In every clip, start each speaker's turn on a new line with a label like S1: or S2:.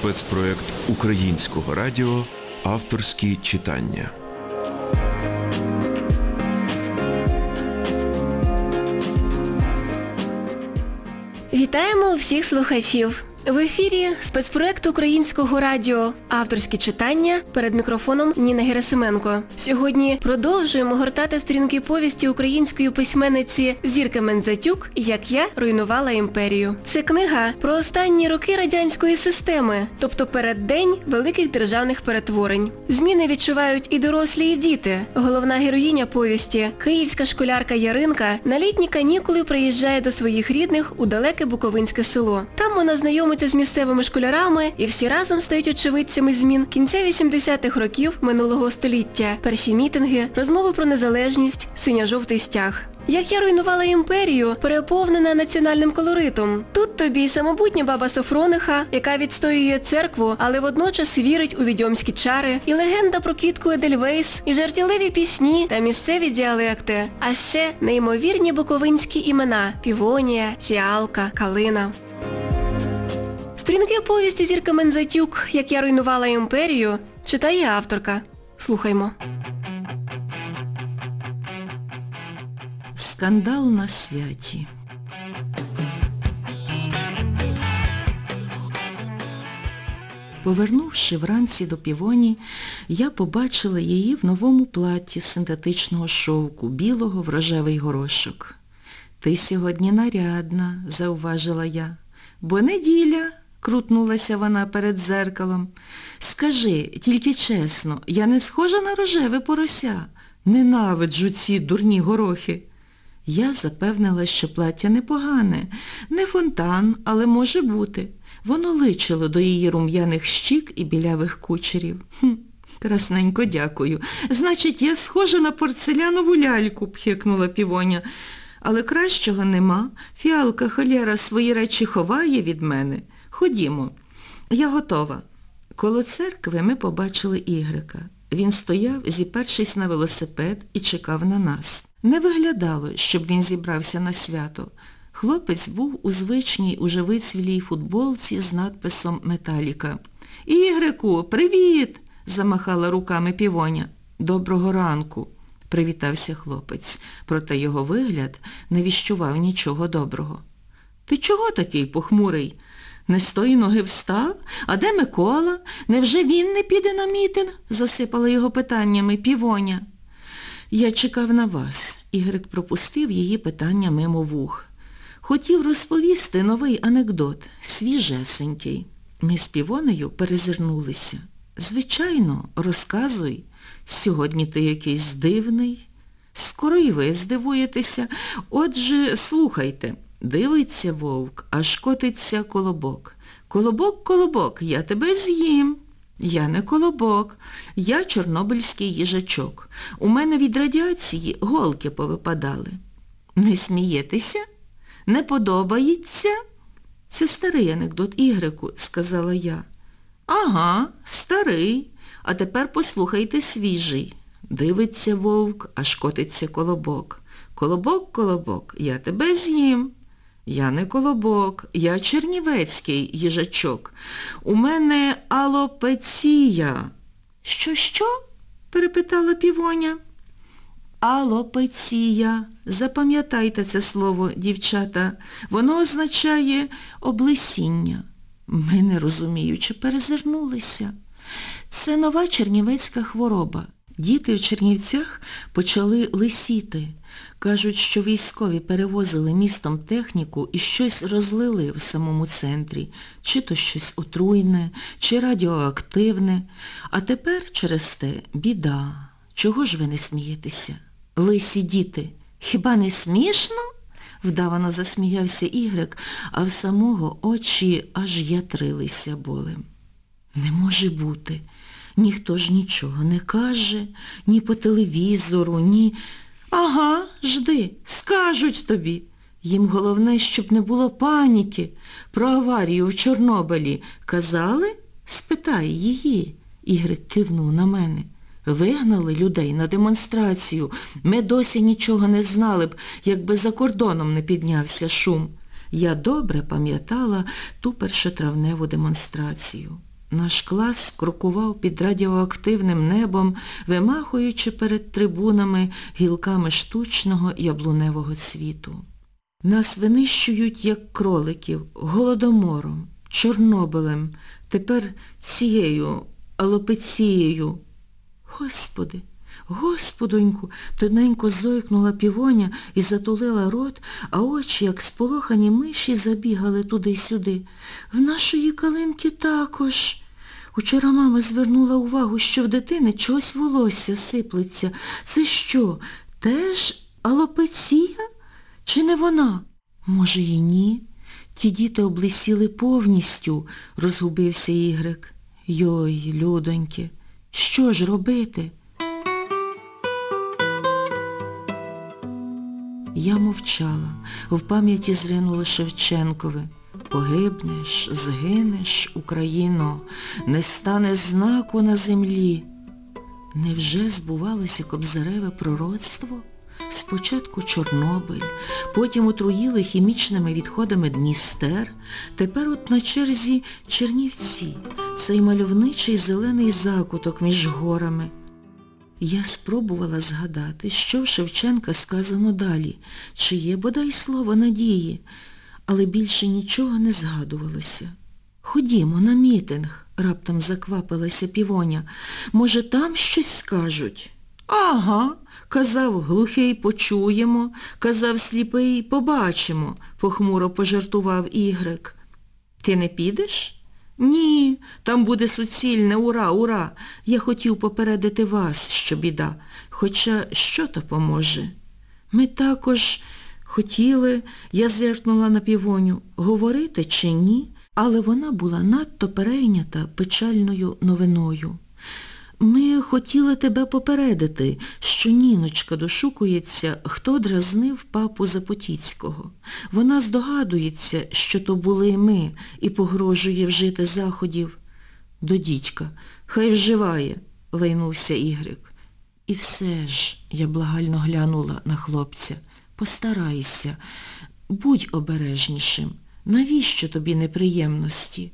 S1: спецпроект Українського радіо Авторські читання.
S2: Вітаємо всіх слухачів! В ефірі спецпроект Українського радіо Авторські читання перед мікрофоном Ніна Герасименко. Сьогодні продовжуємо гортати сторінки повісті української письменниці Зірки Мензатюк Як я руйнувала імперію. Це книга про останні роки радянської системи, тобто переддень великих державних перетворень. Зміни відчувають і дорослі, і діти. Головна героїня повісті, київська школярка Яринка, на літні канікули приїжджає до своїх рідних у далеке Буковинське село. Там вона знайомиться з місцевими школярами і всі разом стають очевидцями змін кінця 80-х років минулого століття. Перші мітинги, розмови про незалежність, синьо-жовтий стяг. Як я руйнувала імперію, переповнена національним колоритом. Тут тобі й самобутня баба Софрониха, яка відстоює церкву, але водночас вірить у відьомські чари, і легенда про квітку Едельвейс, і жартівливі пісні та місцеві діалекти. А ще неймовірні буковинські імена Півонія, Фіалка, Калина. Сторінки повісті Зірка Мензатюк Як я руйнувала імперію читає авторка. Слухаймо.
S3: Скандал на святі. Повернувши вранці до півоні, я побачила її в новому платі синтетичного шовку, білого в рожевий горошок. Ти сьогодні нарядна, зауважила я. Бо неділя, крутнулася вона перед зеркалом. Скажи, тільки чесно, я не схожа на рожеве порося. Ненавиджу ці дурні горохи. Я запевнила, що плаття непогане, не фонтан, але може бути. Воно личило до її рум'яних щік і білявих кучерів. Хм, красненько дякую. Значить, я схожа на порцелянову ляльку, пхикнула півоня. Але кращого нема. Фіалка холєра свої речі ховає від мене. Ходімо. Я готова. Коло церкви ми побачили Ігрика. Він стояв, зіпершись на велосипед і чекав на нас. Не виглядало, щоб він зібрався на свято. Хлопець був у звичній уже вицвілій футболці з надписом Металіка. Ігрику, привіт! замахала руками півоня. Доброго ранку, привітався хлопець, проте його вигляд не віщував нічого доброго. Ти чого такий похмурий? Не з тої ноги встав? А де Микола? Невже він не піде на мітинг? засипала його питаннями півоня. Я чекав на вас. Ігрик пропустив її питання мимо вух. Хотів розповісти новий анекдот, свіжесенький. Ми з півонею перезирнулися. Звичайно, розказуй. Сьогодні ти якийсь дивний. Скоро і ви здивуєтеся. Отже, слухайте. Дивиться вовк, аж котиться колобок. Колобок, колобок, я тебе з'їм. Я не колобок, я чорнобильський їжачок. У мене від радіації голки повипадали. Не смієтеся? Не подобається? Це старий анекдот Ігрику, сказала я. Ага, старий. А тепер послухайте свіжий. Дивиться вовк, аж котиться колобок. Колобок, колобок, я тебе з'їм. Я не колобок, я чернівецький їжачок. У мене алопеція. Що, що? перепитала півоня. Алопеція. Запам'ятайте це слово, дівчата. Воно означає облесіння. Ми, не розуміючи, перезирнулися. Це нова чернівецька хвороба. Діти в Чернівцях почали лисіти. Кажуть, що військові перевозили містом техніку і щось розлили в самому центрі, чи то щось отруйне, чи радіоактивне. А тепер через те біда. Чого ж ви не смієтеся? Лисі діти, хіба не смішно? Вдавано засміявся Ігрик, а в самого очі аж ятрилися болем. Не може бути. Ніхто ж нічого не каже, ні по телевізору, ні... Ага, жди, скажуть тобі. Їм головне, щоб не було паніки. Про аварію в Чорнобилі казали? Спитай її. Ігрик кивнув на мене. Вигнали людей на демонстрацію. Ми досі нічого не знали б, якби за кордоном не піднявся шум. Я добре пам'ятала ту першотравневу демонстрацію. Наш клас крокував під радіоактивним небом, вимахуючи перед трибунами гілками штучного яблуневого світу. Нас винищують, як кроликів, голодомором, Чорнобилем, тепер цією алопецією. Господи, господоньку, тоненько зойкнула півоня і затулила рот, а очі, як сполохані миші, забігали туди-сюди. В нашої калинки також. Учора мама звернула увагу, що в дитини чогось волосся сиплеться. Це що, теж алопеція? Чи не вона? Може, і ні. Ті діти облисіли повністю, розгубився Ігрик. Йой, людоньки, що ж робити? Я мовчала, в пам'яті зринуло Шевченкове. Погибнеш, згинеш, Україно, не стане знаку на землі. Невже збувалося кобзареве пророцтво? Спочатку Чорнобиль, потім отруїли хімічними відходами Дністер, тепер от на черзі Чернівці, цей мальовничий зелений закуток між горами. Я спробувала згадати, що в Шевченка сказано далі, чи є бодай слово надії, але більше нічого не згадувалося. Ходімо на мітинг, раптом заквапилася півоня. Може, там щось скажуть? Ага, казав глухий почуємо, казав сліпий побачимо, похмуро пожартував Ігрик. Ти не підеш? Ні, там буде суцільне, ура, ура. Я хотів попередити вас, що біда. Хоча що то поможе? Ми також хотіли, я зеркнула на півоню, говорити чи ні, але вона була надто перейнята печальною новиною. Ми хотіли тебе попередити, що Ніночка дошукується, хто дразнив папу Запотіцького. Вона здогадується, що то були ми, і погрожує вжити заходів. До дідька, хай вживає, лайнувся Ігрик. І все ж, я благально глянула на хлопця, постарайся, будь обережнішим. Навіщо тобі неприємності?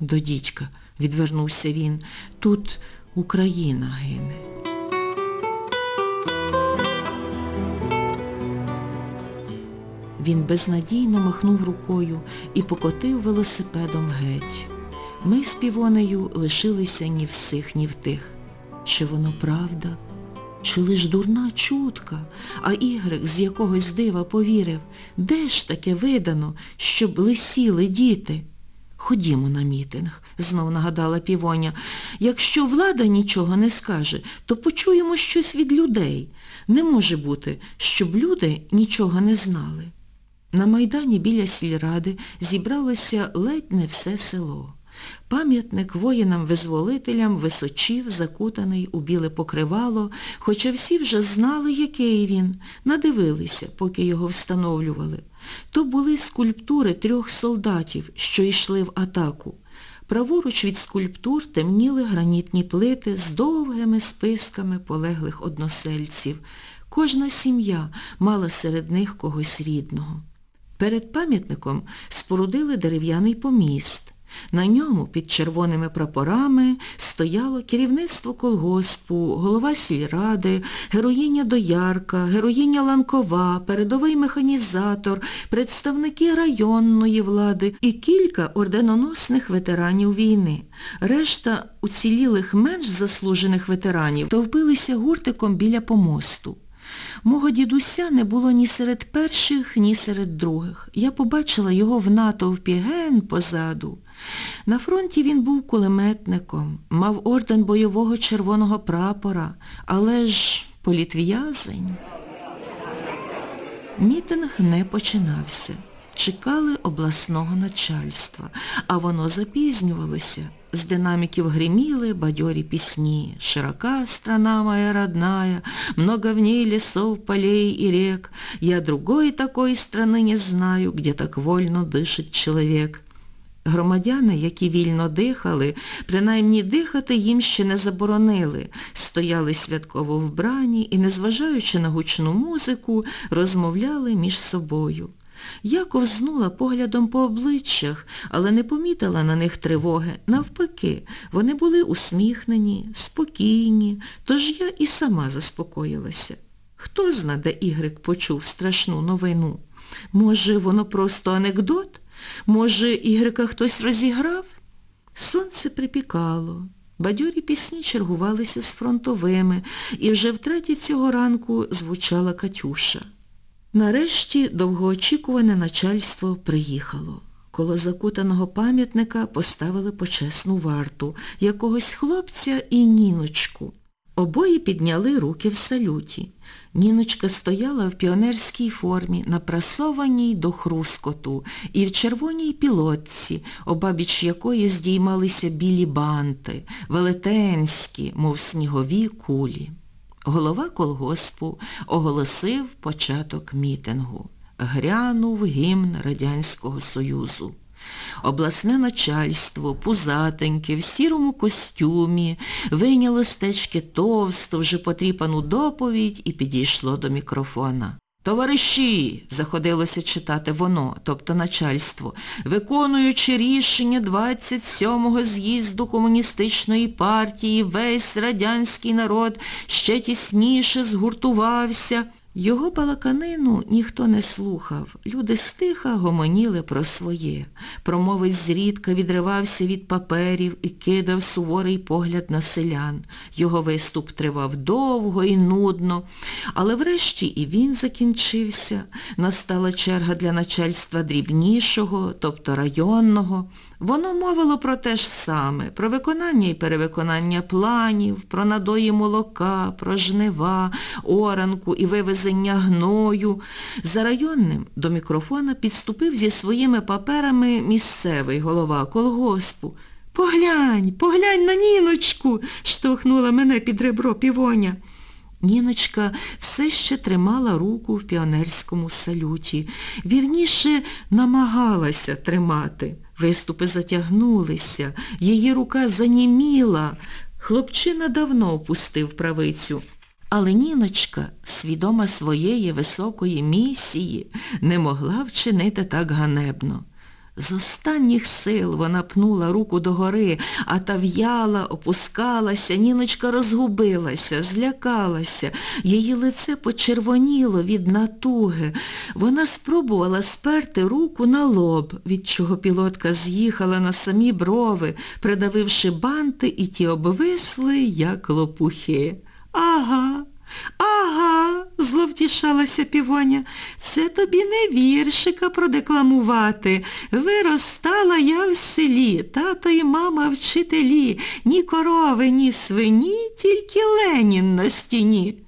S3: До дідька, відвернувся він, тут Україна гине. Він безнадійно махнув рукою і покотив велосипедом геть. Ми з півонею лишилися ні в сих, ні в тих. Чи воно правда? Чи лиш дурна чутка, а Ігрик з якогось дива повірив, де ж таке видано, щоб лисіли діти? Ходімо на мітинг, знов нагадала півоня. Якщо влада нічого не скаже, то почуємо щось від людей. Не може бути, щоб люди нічого не знали. На Майдані біля сільради зібралося ледь не все село. Пам'ятник воїнам-визволителям височів, закутаний у біле покривало, хоча всі вже знали, який він, надивилися, поки його встановлювали. То були скульптури трьох солдатів, що йшли в атаку. Праворуч від скульптур темніли гранітні плити з довгими списками полеглих односельців. Кожна сім'я мала серед них когось рідного. Перед пам'ятником спорудили дерев'яний поміст. На ньому під червоними прапорами стояло керівництво колгоспу, голова сільради, героїня Доярка, героїня Ланкова, передовий механізатор, представники районної влади і кілька орденоносних ветеранів війни. Решта уцілілих менш заслужених ветеранів товпилися гуртиком біля помосту. Мого дідуся не було ні серед перших, ні серед других. Я побачила його в натовпі ген позаду. На фронті він був кулеметником, мав орден бойового червоного прапора, але ж політв'язень. Мітинг не починався. Чекали обласного начальства, а воно запізнювалося. З динаміків гриміли бадьорі пісні. «Широка страна моя родная, много в ней лесов, полей и рек. Я другой такой страны не знаю, где так вольно дышит чоловік». Громадяни, які вільно дихали, принаймні дихати їм ще не заборонили, стояли святково вбрані і, незважаючи на гучну музику, розмовляли між собою. Я ковзнула поглядом по обличчях, але не помітила на них тривоги. Навпаки, вони були усміхнені, спокійні, тож я і сама заспокоїлася. Хто зна, де Ігрик почув страшну новину? Може, воно просто анекдот? Може, Ігрика хтось розіграв? Сонце припікало. Бадьорі пісні чергувалися з фронтовими, і вже втретє цього ранку звучала Катюша. Нарешті довгоочікуване начальство приїхало. Коло закутаного пам'ятника поставили почесну варту, якогось хлопця і Ніночку. Обоє підняли руки в салюті. Ніночка стояла в піонерській формі, напрасованій до хрускоту, і в червоній пілотці, обабіч якої здіймалися білі банти, велетенські, мов снігові кулі. Голова колгоспу оголосив початок мітингу. Грянув гімн Радянського Союзу. Обласне начальство, пузатеньке, в сірому костюмі, вийняло з течки товсту, вже потріпану доповідь і підійшло до мікрофона. Товариші, заходилося читати воно, тобто начальство, виконуючи рішення 27-го з'їзду комуністичної партії, весь радянський народ ще тісніше згуртувався. Його балаканину ніхто не слухав. Люди стиха гомоніли про своє. Промовець зрідка відривався від паперів і кидав суворий погляд на селян. Його виступ тривав довго і нудно, але врешті і він закінчився. Настала черга для начальства дрібнішого, тобто районного. Воно мовило про те ж саме, про виконання і перевиконання планів, про надої молока, про жнива, оранку і вивезення гною. За районним до мікрофона підступив зі своїми паперами місцевий голова колгоспу. Поглянь, поглянь на Ніночку, штовхнула мене під ребро півоня. Ніночка все ще тримала руку в піонерському салюті. Вірніше, намагалася тримати. Виступи затягнулися, її рука заніміла. Хлопчина давно опустив правицю. Але Ніночка, свідома своєї високої місії, не могла вчинити так ганебно. З останніх сил вона пнула руку догори, а та в'яла, опускалася, Ніночка розгубилася, злякалася, її лице почервоніло від натуги. Вона спробувала сперти руку на лоб, від чого пілотка з'їхала на самі брови, придавивши банти, і ті обвисли, як лопухи. Ага. Ага, зловтішалася півоня, це тобі не віршика продекламувати. Виростала я в селі, тато і мама вчителі, ні корови, ні свині, тільки Ленін на стіні.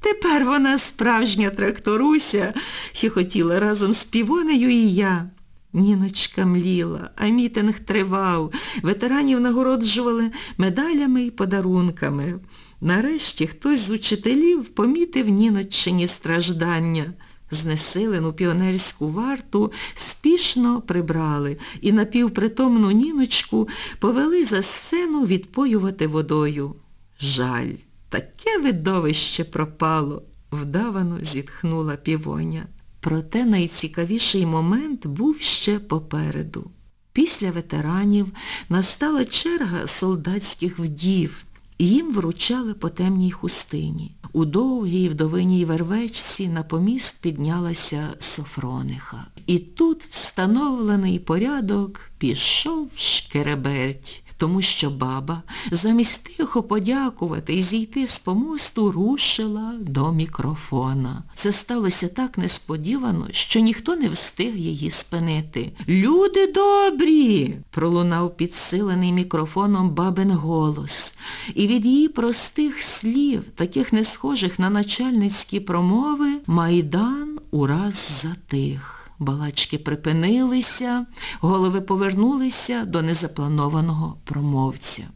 S3: Тепер вона справжня тракторуся, хихотіла разом з півонею і я. Ніночка мліла, а мітинг тривав. Ветеранів нагороджували медалями і подарунками. Нарешті хтось з учителів помітив Ніноччині страждання. Знесилену піонерську варту спішно прибрали і напівпритомну Ніночку повели за сцену відпоювати водою. Жаль, таке видовище пропало, вдавано зітхнула півоня. Проте найцікавіший момент був ще попереду. Після ветеранів настала черга солдатських вдів. Їм вручали по темній хустині. У довгій вдовиній вервечці на поміст піднялася Софрониха. І тут встановлений порядок пішов шкереберть, тому що баба, замість тихо подякувати і зійти з помосту, рушила до мікрофона. Це сталося так несподівано, що ніхто не встиг її спинити. Люди добрі! пролунав підсилений мікрофоном бабин голос. І від її простих слів, таких не схожих на начальницькі промови, Майдан ураз затих. Балачки припинилися, голови повернулися до незапланованого промовця.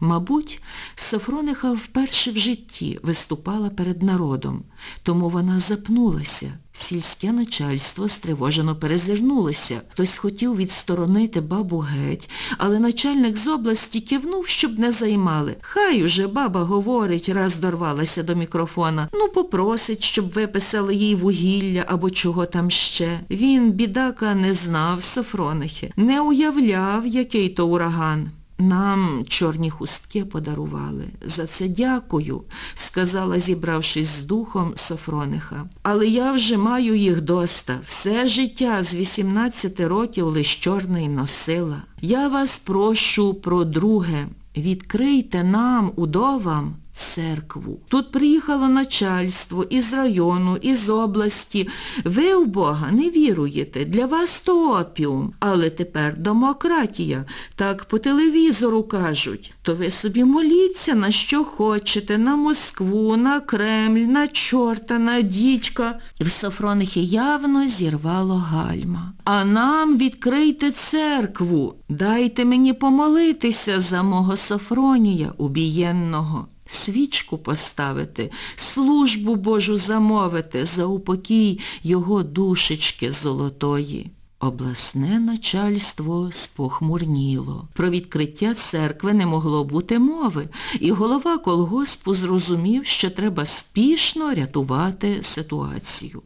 S3: Мабуть, Софрониха вперше в житті виступала перед народом, тому вона запнулася. Сільське начальство стривожено перезирнулося. Хтось хотів відсторонити бабу геть, але начальник з області кивнув, щоб не займали. Хай уже баба говорить, раз дорвалася до мікрофона. Ну, попросить, щоб виписали їй вугілля або чого там ще. Він, бідака, не знав Софронихи, не уявляв, який то ураган. Нам чорні хустки подарували. За це дякую, сказала, зібравшись з духом Софрониха. Але я вже маю їх доста. Все життя з 18 років лиш чорний носила. Я вас прошу про друге. Відкрийте нам, удовам, церкву. Тут приїхало начальство із району, із області. Ви в Бога не віруєте, для вас то опіум. Але тепер демократія, так по телевізору кажуть. То ви собі моліться на що хочете, на Москву, на Кремль, на чорта, на дідька. В Софронихі явно зірвало гальма. А нам відкрийте церкву. Дайте мені помолитися за мого Софронія убієнного свічку поставити, службу Божу замовити за упокій його душечки золотої. Обласне начальство спохмурніло. Про відкриття церкви не могло бути мови, і голова колгоспу зрозумів, що треба спішно рятувати ситуацію.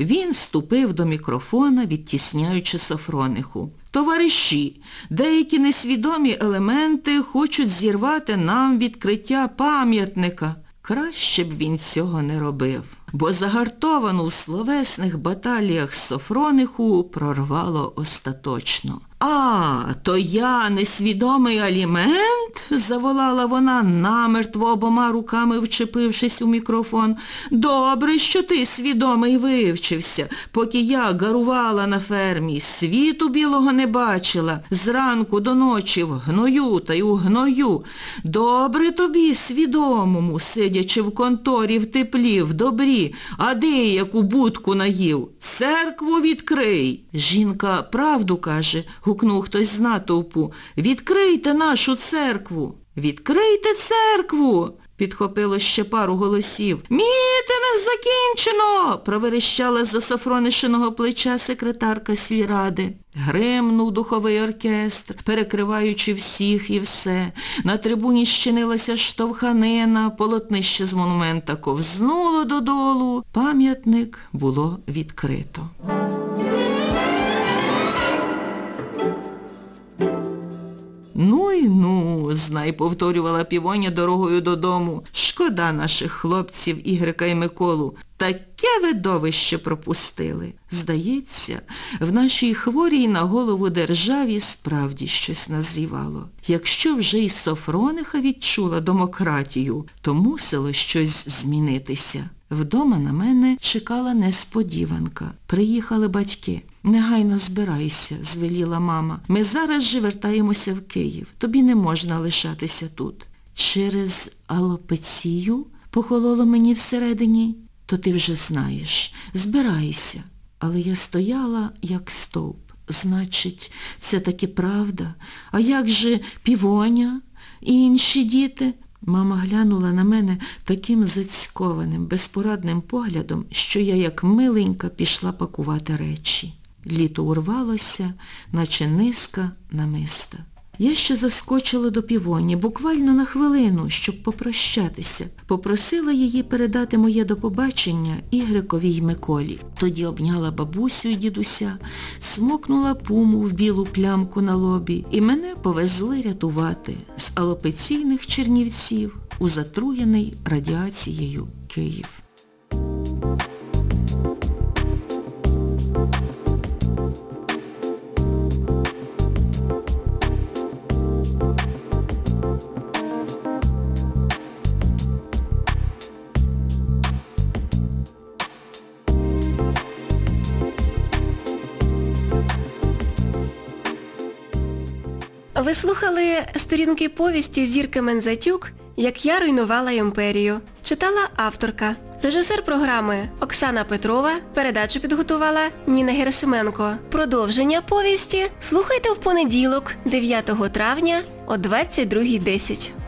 S3: Він ступив до мікрофона, відтісняючи Софрониху. Товариші, деякі несвідомі елементи хочуть зірвати нам відкриття пам'ятника. Краще б він цього не робив, бо загартовану в словесних баталіях Софрониху прорвало остаточно. А, то я несвідомий алімент? заволала вона, намертво обома руками вчепившись у мікрофон. Добре, що ти свідомий вивчився, поки я гарувала на фермі, світу білого не бачила, зранку до ночі в гною та й у гною. Добре тобі, свідомому, сидячи в конторі в теплі, в добрі, а де яку будку наїв? Церкву відкрий. Жінка правду каже, гукнув хтось з натовпу. Відкрийте нашу церкву. Відкрийте церкву. Підхопило ще пару голосів. Мітинг закінчено, проверещала з-за Софронишиного плеча секретарка сільради. Гримнув духовий оркестр, перекриваючи всіх і все. На трибуні щинилася штовханина, полотнище з монумента ковзнуло додолу. Пам'ятник було відкрито. Знай, повторювала півоня дорогою додому. Шкода наших хлопців Ігрика і Миколу. Таке видовище пропустили. Здається, в нашій хворій на голову державі справді щось назрівало. Якщо вже й Софрониха відчула демократію, то мусило щось змінитися. Вдома на мене чекала несподіванка. Приїхали батьки. Негайно збирайся, звеліла мама. Ми зараз же вертаємося в Київ. Тобі не можна лишатися тут. Через алопецію похололо мені всередині. То ти вже знаєш. Збирайся. Але я стояла, як стовп. Значить, це таки правда. А як же півоня і інші діти? Мама глянула на мене таким зацькованим, безпорадним поглядом, що я, як миленька, пішла пакувати речі. Літо урвалося, наче низка намиста. Я ще заскочила до півоні, буквально на хвилину, щоб попрощатися. Попросила її передати моє до побачення Ігрикові й Миколі. Тоді обняла бабусю й дідуся, смокнула пуму в білу плямку на лобі і мене повезли рятувати з алопеційних чернівців у затруєний радіацією Київ.
S2: Слухали сторінки повісті Зірки Мензатюк Як я руйнувала імперію. Читала авторка. Режисер програми Оксана Петрова. Передачу підготувала Ніна Герасименко. Продовження повісті слухайте в понеділок, 9 травня о 22.10.